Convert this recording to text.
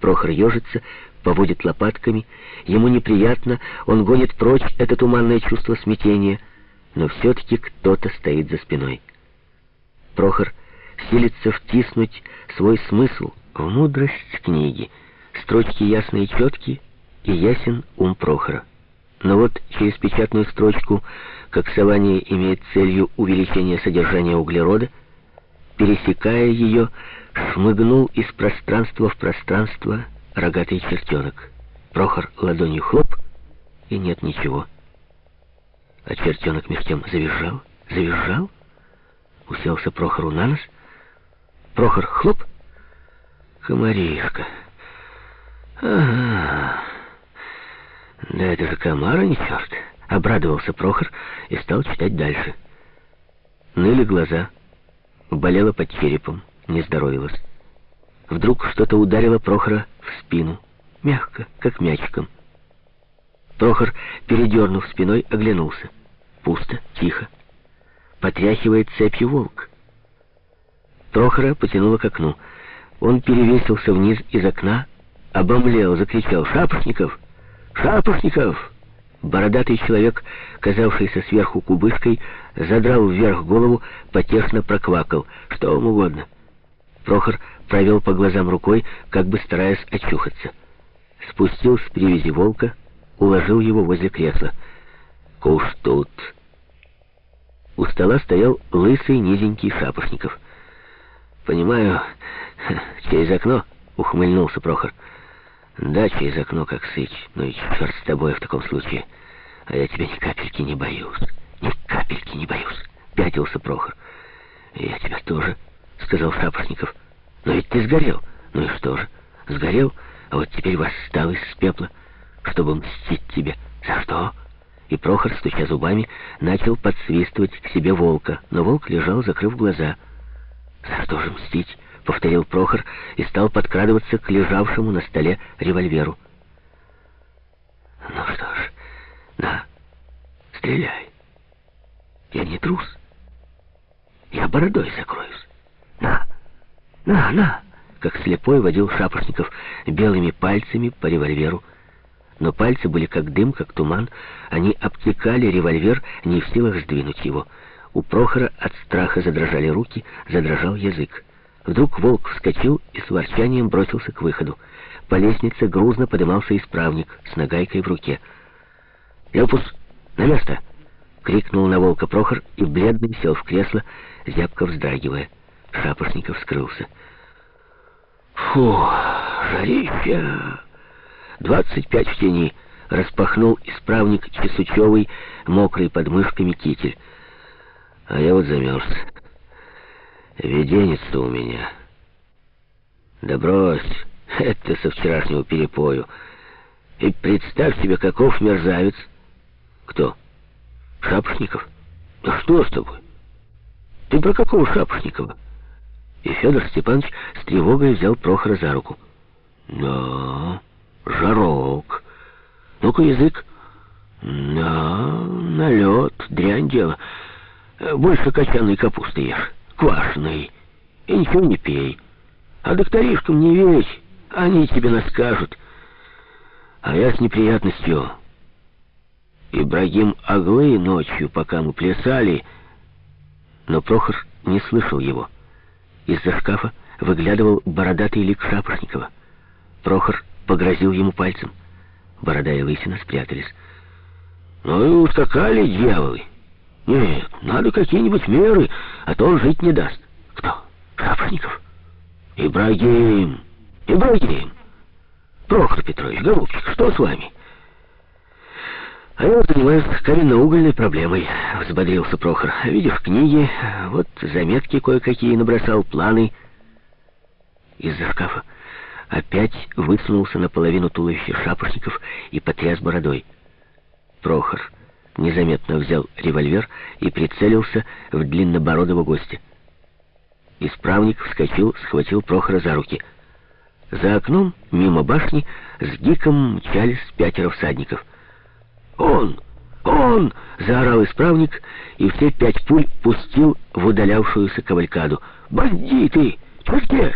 Прохор ежится, поводит лопатками. Ему неприятно, он гонит прочь это туманное чувство смятения, но все-таки кто-то стоит за спиной. Прохор силится втиснуть свой смысл в мудрость книги. Строчки ясные и четкие, и ясен ум Прохора. Но вот через печатную строчку, как сование имеет целью увеличения содержания углерода, пересекая ее, шмыгнул из пространства в пространство рогатый чертенок. Прохор ладонью хлоп, и нет ничего. А чертенок меж тем завизжал, завизжал, уселся Прохору на нос. Прохор хлоп, комаришка. Ага, да это же комар, а не черт. Обрадовался Прохор и стал читать дальше. Ныли глаза, болело под черепом не здоровилась. Вдруг что-то ударило Прохора в спину, мягко, как мячиком. Прохор, передернув спиной, оглянулся. Пусто, тихо. Потряхивает цепью волк. Прохора потянуло к окну. Он перевесился вниз из окна, обомлел, закричал «Шапошников! Шапошников!» Бородатый человек, казавшийся сверху кубышкой, задрал вверх голову, потешно проквакал. «Что вам угодно?» Прохор провел по глазам рукой, как бы стараясь очухаться. Спустил с привязи волка, уложил его возле кресла. «Куш тут!» У стола стоял лысый низенький Шапошников. «Понимаю, через окно?» — ухмыльнулся Прохор. «Да, через окно, как сыч. Ну и черт с тобой в таком случае. А я тебя ни капельки не боюсь. Ни капельки не боюсь!» — пятился Прохор. «Я тебя тоже», — сказал Шапошников. «Но ведь ты сгорел. Ну и что же? Сгорел, а вот теперь восстал из пепла, чтобы мстить тебе. За что?» И Прохор, стуча зубами, начал подсвистывать к себе волка. Но волк лежал, закрыв глаза. «За что же мстить?» — повторил Прохор и стал подкрадываться к лежавшему на столе револьверу. «Ну что ж, на, стреляй. Я не трус. Я бородой закроюсь». «На! На, на!» Как слепой водил Шапошников белыми пальцами по револьверу. Но пальцы были как дым, как туман. Они обтекали револьвер, не в силах сдвинуть его. У Прохора от страха задрожали руки, задрожал язык. Вдруг волк вскочил и с ворчанием бросился к выходу. По лестнице грузно подымался исправник с нагайкой в руке. «Лепус, на место!» — крикнул на волка Прохор и бледный сел в кресло, зябко вздрагивая. Шапошников скрылся. «Фу, жарища! Двадцать пять в тени!» Распахнул исправник Чесучевый, мокрый под мышками китель. А я вот замерз. Виденец-то у меня. Да брось, это со вчерашнего перепою. И представь себе, каков мерзавец. Кто? Шапошников? Да что с тобой? Ты про какого Шапошникова? И Федор Степанович с тревогой взял Прохора за руку. «Да, жарок. Ну-ка, язык. Да, налет, дрянь дело. Больше качаной капусты ешь, квашеной. И ничего не пей. А докторишкам не верь, они тебе наскажут. А я с неприятностью. Ибрагим Аглы ночью, пока мы плясали, но Прохор не слышал его. Из-за шкафа выглядывал бородатый лик Шапошникова. Прохор погрозил ему пальцем. Борода и лысина спрятались. «Ну и ускакали дьяволы! Нет, надо какие-нибудь меры, а то он жить не даст». «Кто? Шапошников?» «Ибрагим! Ибрагим! Прохор Петрович, голубчик, что с вами?» «А я занимаюсь каменноугольной проблемой», — взбодрился Прохор. «Видишь книги, вот заметки кое-какие набросал, планы». Из-за шкафа опять высунулся наполовину туловища шапошников и потряс бородой. Прохор незаметно взял револьвер и прицелился в длиннобородого гостя. Исправник вскочил, схватил Прохора за руки. За окном, мимо башни, с гиком мчались пятеро всадников — «Он! Он!» — заорал исправник, и все пять пуль пустил в удалявшуюся кавалькаду. «Бандиты! Чертес!»